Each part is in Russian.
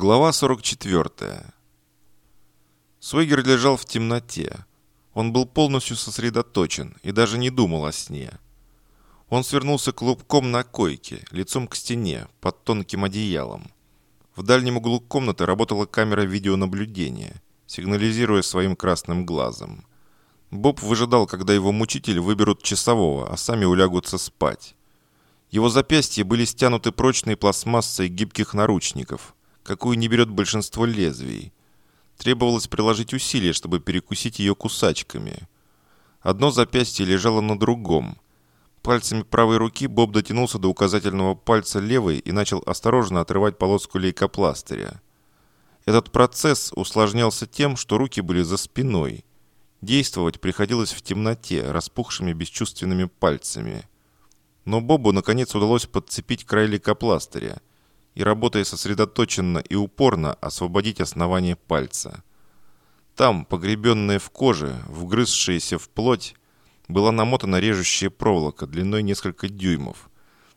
Глава 44. Свегер лежал в темноте. Он был полностью сосредоточен и даже не думал о сне. Он свернулся клубком на койке, лицом к стене, под тонким одеялом. В дальнем углу комнаты работала камера видеонаблюдения, сигнализируя своим красным глазом. Боб выжидал, когда его мучитель выберут часового, а сами улягутся спать. Его запястья были стянуты прочной пластмассой гибких наручников – какую не берет большинство лезвий. Требовалось приложить усилия, чтобы перекусить ее кусачками. Одно запястье лежало на другом. Пальцами правой руки Боб дотянулся до указательного пальца левой и начал осторожно отрывать полоску лейкопластыря. Этот процесс усложнялся тем, что руки были за спиной. Действовать приходилось в темноте, распухшими бесчувственными пальцами. Но Бобу наконец удалось подцепить край лейкопластыря – и, работая сосредоточенно и упорно, освободить основание пальца. Там, погребенная в коже, вгрызшаяся в плоть, была намотана режущая проволока длиной несколько дюймов.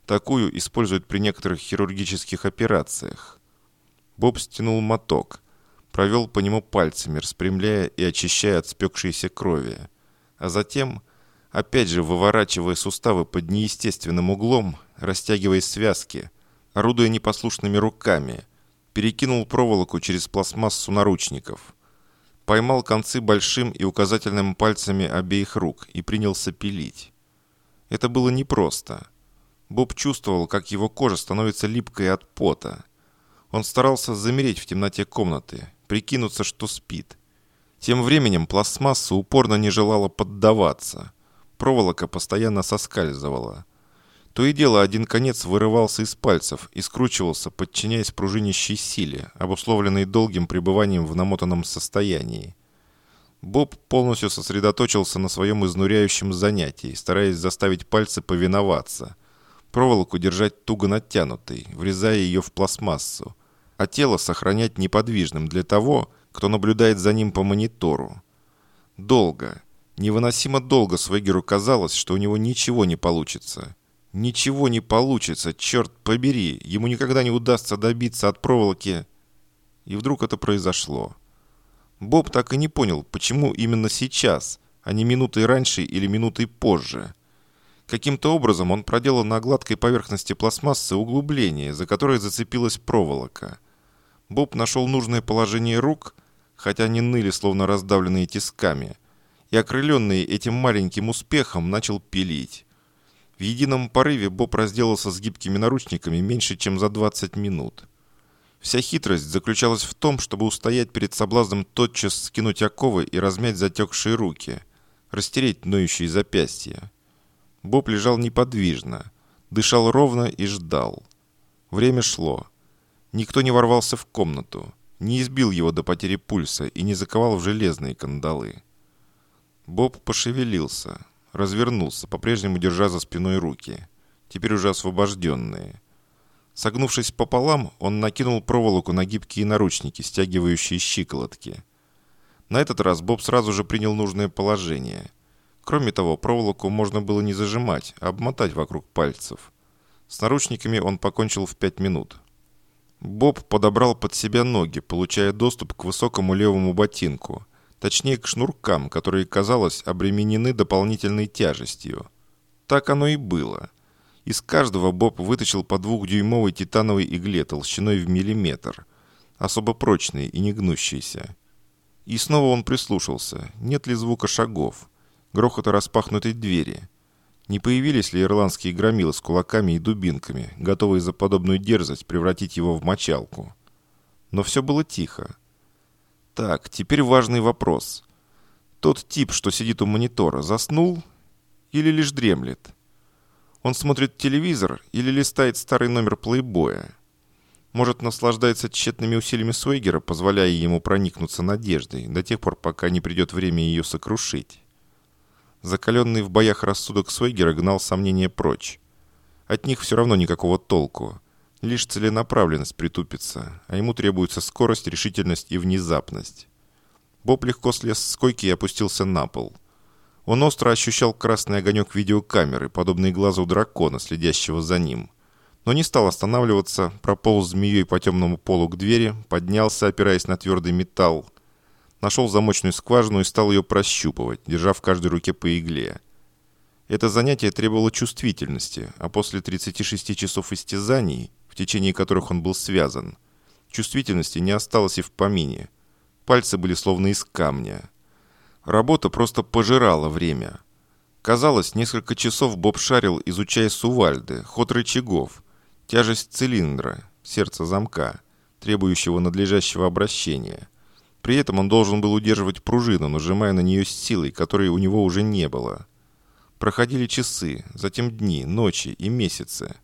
Такую используют при некоторых хирургических операциях. Боб стянул моток, провел по нему пальцами, распрямляя и очищая от спекшейся крови. А затем, опять же выворачивая суставы под неестественным углом, растягивая связки – орудуя непослушными руками, перекинул проволоку через пластмассу наручников. Поймал концы большим и указательным пальцами обеих рук и принялся пилить. Это было непросто. Боб чувствовал, как его кожа становится липкой от пота. Он старался замереть в темноте комнаты, прикинуться, что спит. Тем временем пластмасса упорно не желала поддаваться. Проволока постоянно соскальзывала. То и дело один конец вырывался из пальцев и скручивался, подчиняясь пружинищей силе, обусловленной долгим пребыванием в намотанном состоянии. Боб полностью сосредоточился на своем изнуряющем занятии, стараясь заставить пальцы повиноваться. Проволоку держать туго натянутой, врезая ее в пластмассу, а тело сохранять неподвижным для того, кто наблюдает за ним по монитору. Долго, невыносимо долго Свегеру казалось, что у него ничего не получится – Ничего не получится, черт побери. Ему никогда не удастся добиться от проволоки. И вдруг это произошло. Боб так и не понял, почему именно сейчас, а не минутой раньше или минутой позже. Каким-то образом он проделал на гладкой поверхности пластмассы углубление, за которое зацепилась проволока. Боб нашел нужное положение рук, хотя они ныли, словно раздавленные тисками, и, окрыленный этим маленьким успехом, начал пилить. В едином порыве Боб разделался с гибкими наручниками меньше, чем за 20 минут. Вся хитрость заключалась в том, чтобы устоять перед соблазном тотчас скинуть оковы и размять затекшие руки, растереть ноющие запястья. Боб лежал неподвижно, дышал ровно и ждал. Время шло. Никто не ворвался в комнату, не избил его до потери пульса и не заковал в железные кандалы. Боб пошевелился, развернулся, по-прежнему держа за спиной руки, теперь уже освобожденные. Согнувшись пополам, он накинул проволоку на гибкие наручники, стягивающие щиколотки. На этот раз Боб сразу же принял нужное положение. Кроме того, проволоку можно было не зажимать, а обмотать вокруг пальцев. С наручниками он покончил в пять минут. Боб подобрал под себя ноги, получая доступ к высокому левому ботинку – Точнее, к шнуркам, которые, казалось, обременены дополнительной тяжестью. Так оно и было. Из каждого Боб вытащил по двухдюймовой титановой игле толщиной в миллиметр, особо прочной и не гнущейся. И снова он прислушался, нет ли звука шагов, грохота распахнутой двери. Не появились ли ирландские громилы с кулаками и дубинками, готовые за подобную дерзость превратить его в мочалку? Но все было тихо. Так, теперь важный вопрос. Тот тип, что сидит у монитора, заснул или лишь дремлет? Он смотрит телевизор или листает старый номер плейбоя? Может, наслаждается тщетными усилиями Свейгера, позволяя ему проникнуться надеждой, до тех пор, пока не придет время ее сокрушить? Закаленный в боях рассудок Свейгера гнал сомнения прочь. От них все равно никакого толку. Лишь целенаправленность притупится, а ему требуется скорость, решительность и внезапность. Боб легко слез с койки и опустился на пол. Он остро ощущал красный огонек видеокамеры, подобный глазу дракона, следящего за ним. но не стал останавливаться, прополз змеей по темному полу к двери, поднялся, опираясь на твердый металл, нашел замочную скважину и стал ее прощупывать, держа в каждой руке по игле. Это занятие требовало чувствительности, а после 36 часов истязаний, в течение которых он был связан, чувствительности не осталось и в помине. Пальцы были словно из камня. Работа просто пожирала время. Казалось, несколько часов Боб шарил, изучая сувальды, ход рычагов, тяжесть цилиндра, сердце замка, требующего надлежащего обращения. При этом он должен был удерживать пружину, нажимая на нее с силой, которой у него уже не было. Проходили часы, затем дни, ночи и месяцы.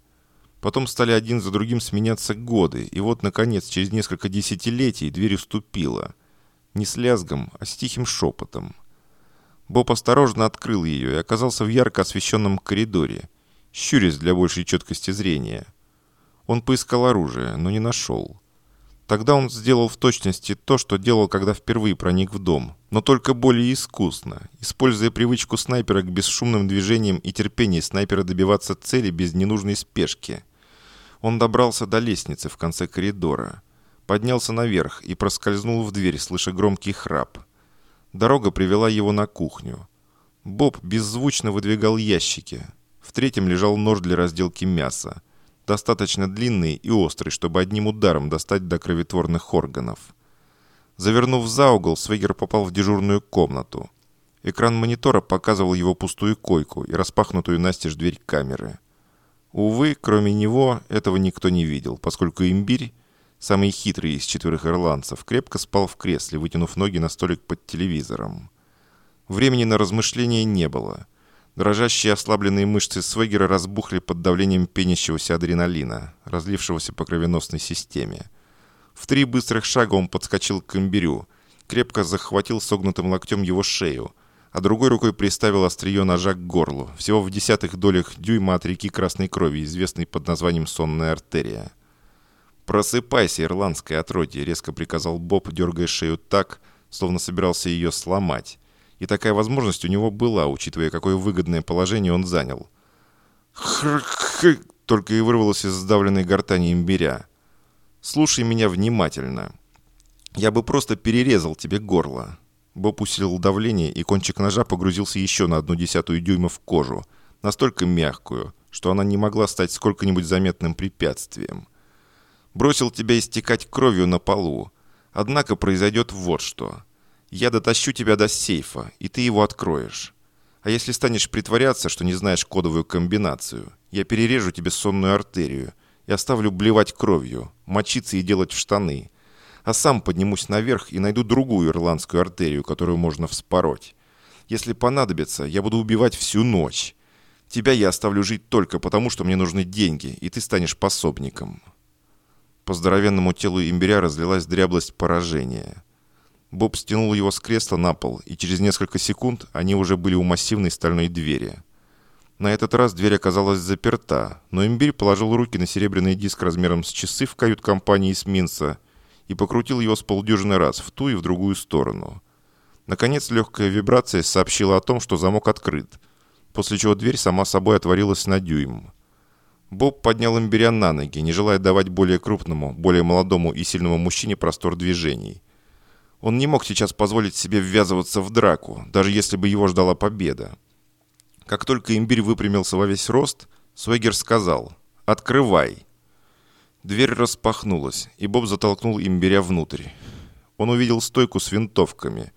Потом стали один за другим сменяться годы, и вот, наконец, через несколько десятилетий дверь уступила. Не с лязгом, а с тихим шепотом. Боб осторожно открыл ее и оказался в ярко освещенном коридоре, щурясь для большей четкости зрения. Он поискал оружие, но не нашел. Тогда он сделал в точности то, что делал, когда впервые проник в дом, но только более искусно, используя привычку снайпера к бесшумным движениям и терпение снайпера добиваться цели без ненужной спешки. Он добрался до лестницы в конце коридора, поднялся наверх и проскользнул в дверь, слыша громкий храп. Дорога привела его на кухню. Боб беззвучно выдвигал ящики. В третьем лежал нож для разделки мяса достаточно длинный и острый, чтобы одним ударом достать до кровотворных органов. Завернув за угол, Свегер попал в дежурную комнату. Экран монитора показывал его пустую койку и распахнутую настежь дверь камеры. Увы, кроме него, этого никто не видел, поскольку имбирь, самый хитрый из четверых ирландцев, крепко спал в кресле, вытянув ноги на столик под телевизором. Времени на размышления не было – Дрожащие ослабленные мышцы Свегера разбухли под давлением пенящегося адреналина, разлившегося по кровеносной системе. В три быстрых шага он подскочил к имбирю, крепко захватил согнутым локтем его шею, а другой рукой приставил острие ножа к горлу, всего в десятых долях дюйма от реки красной крови, известной под названием сонная артерия. «Просыпайся, ирландское отродье!» — резко приказал Боб, дергая шею так, словно собирался ее сломать. И такая возможность у него была, учитывая, какое выгодное положение он занял. Только и вырвалось из сдавленной гортани имбиря. «Слушай меня внимательно. Я бы просто перерезал тебе горло». Боб усилил давление, и кончик ножа погрузился еще на одну десятую дюйма в кожу, настолько мягкую, что она не могла стать сколько-нибудь заметным препятствием. Бросил тебя истекать кровью на полу. Однако произойдет вот что. Я дотащу тебя до сейфа, и ты его откроешь. А если станешь притворяться, что не знаешь кодовую комбинацию, я перережу тебе сонную артерию и оставлю блевать кровью, мочиться и делать в штаны. А сам поднимусь наверх и найду другую ирландскую артерию, которую можно вспороть. Если понадобится, я буду убивать всю ночь. Тебя я оставлю жить только потому, что мне нужны деньги, и ты станешь пособником». По здоровенному телу имбиря разлилась дряблость поражения. Боб стянул его с кресла на пол, и через несколько секунд они уже были у массивной стальной двери. На этот раз дверь оказалась заперта, но имбирь положил руки на серебряный диск размером с часы в кают-компании эсминца и покрутил его с полдюжины раз в ту и в другую сторону. Наконец легкая вибрация сообщила о том, что замок открыт, после чего дверь сама собой отворилась на дюйм. Боб поднял имбиря на ноги, не желая давать более крупному, более молодому и сильному мужчине простор движений – он не мог сейчас позволить себе ввязываться в драку, даже если бы его ждала победа. Как только имбирь выпрямился во весь рост, Свегер сказал «Открывай». Дверь распахнулась, и Боб затолкнул имбиря внутрь. Он увидел стойку с винтовками,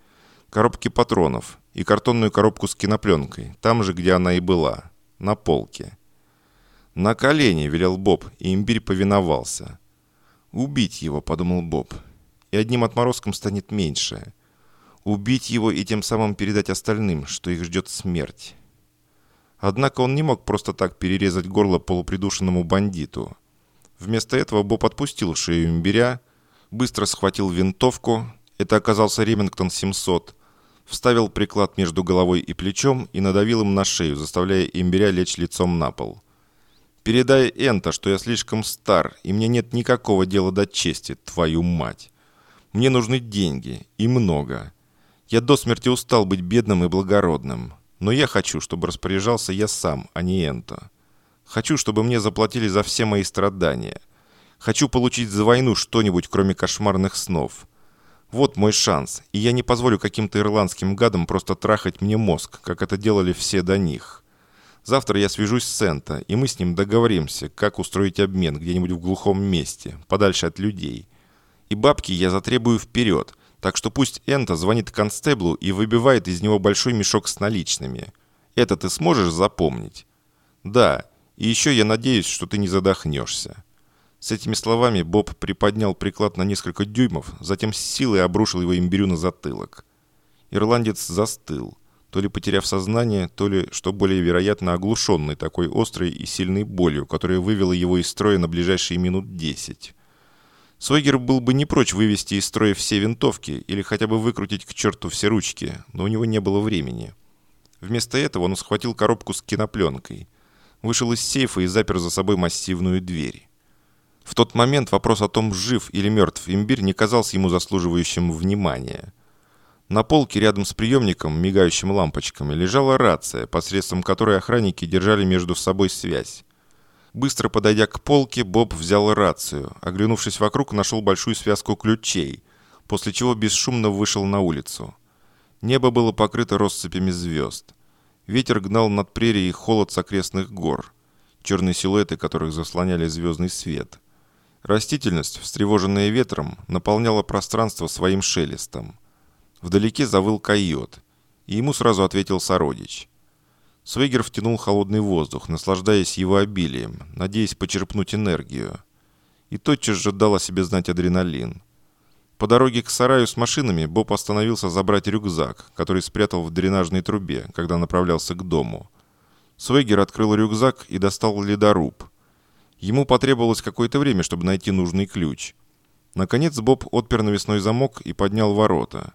коробки патронов и картонную коробку с кинопленкой, там же, где она и была, на полке. «На колени!» – велел Боб, и имбирь повиновался. «Убить его!» – подумал Боб и одним отморозком станет меньше. Убить его и тем самым передать остальным, что их ждет смерть. Однако он не мог просто так перерезать горло полупридушенному бандиту. Вместо этого Боб отпустил шею имбиря, быстро схватил винтовку, это оказался Ремингтон 700, вставил приклад между головой и плечом и надавил им на шею, заставляя имбиря лечь лицом на пол. «Передай Энто, что я слишком стар, и мне нет никакого дела до чести, твою мать!» Мне нужны деньги. И много. Я до смерти устал быть бедным и благородным. Но я хочу, чтобы распоряжался я сам, а не Энто. Хочу, чтобы мне заплатили за все мои страдания. Хочу получить за войну что-нибудь, кроме кошмарных снов. Вот мой шанс, и я не позволю каким-то ирландским гадам просто трахать мне мозг, как это делали все до них. Завтра я свяжусь с Сента, и мы с ним договоримся, как устроить обмен где-нибудь в глухом месте, подальше от людей. И бабки я затребую вперед, так что пусть Энта звонит констеблу и выбивает из него большой мешок с наличными. Это ты сможешь запомнить? Да, и еще я надеюсь, что ты не задохнешься. С этими словами Боб приподнял приклад на несколько дюймов, затем с силой обрушил его имбирю на затылок. Ирландец застыл, то ли потеряв сознание, то ли, что более вероятно, оглушенный такой острой и сильной болью, которая вывела его из строя на ближайшие минут десять. Сойгер был бы не прочь вывести из строя все винтовки или хотя бы выкрутить к черту все ручки, но у него не было времени. Вместо этого он схватил коробку с кинопленкой, вышел из сейфа и запер за собой массивную дверь. В тот момент вопрос о том, жив или мертв имбирь, не казался ему заслуживающим внимания. На полке рядом с приемником, мигающим лампочками, лежала рация, посредством которой охранники держали между собой связь. Быстро подойдя к полке, Боб взял рацию. Оглянувшись вокруг, нашел большую связку ключей, после чего бесшумно вышел на улицу. Небо было покрыто россыпями звезд. Ветер гнал над прерией холод с окрестных гор, черные силуэты которых заслоняли звездный свет – Растительность, встревоженная ветром, наполняла пространство своим шелестом. Вдалеке завыл койот, и ему сразу ответил сородич. Свегер втянул холодный воздух, наслаждаясь его обилием, надеясь почерпнуть энергию. И тотчас же дал о себе знать адреналин. По дороге к сараю с машинами Боб остановился забрать рюкзак, который спрятал в дренажной трубе, когда направлялся к дому. Свегер открыл рюкзак и достал ледоруб – Ему потребовалось какое-то время, чтобы найти нужный ключ. Наконец Боб отпер навесной замок и поднял ворота.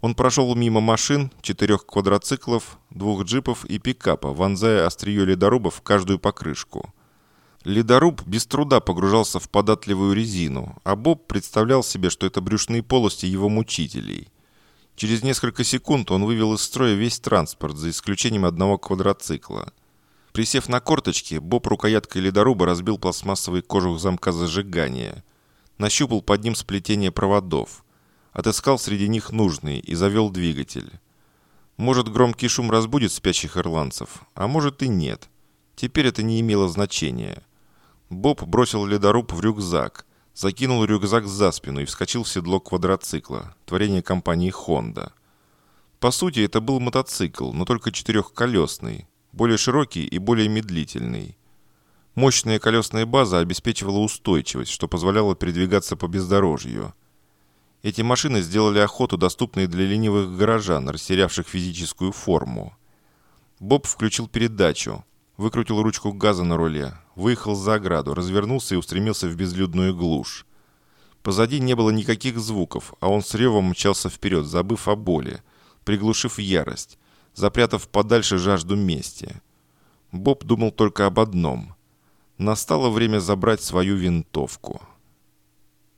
Он прошел мимо машин, четырех квадроциклов, двух джипов и пикапа, вонзая острие ледоруба в каждую покрышку. Ледоруб без труда погружался в податливую резину, а Боб представлял себе, что это брюшные полости его мучителей. Через несколько секунд он вывел из строя весь транспорт, за исключением одного квадроцикла. Присев на корточки, Боб рукояткой ледоруба разбил пластмассовый кожух замка зажигания. Нащупал под ним сплетение проводов. Отыскал среди них нужный и завел двигатель. Может, громкий шум разбудит спящих ирландцев, а может и нет. Теперь это не имело значения. Боб бросил ледоруб в рюкзак, закинул рюкзак за спину и вскочил в седло квадроцикла, творение компании «Хонда». По сути, это был мотоцикл, но только четырехколесный, более широкий и более медлительный. Мощная колесная база обеспечивала устойчивость, что позволяло передвигаться по бездорожью. Эти машины сделали охоту доступной для ленивых горожан, растерявших физическую форму. Боб включил передачу, выкрутил ручку газа на руле, выехал за ограду, развернулся и устремился в безлюдную глушь. Позади не было никаких звуков, а он с ревом мчался вперед, забыв о боли, приглушив ярость, запрятав подальше жажду мести. Боб думал только об одном. Настало время забрать свою винтовку.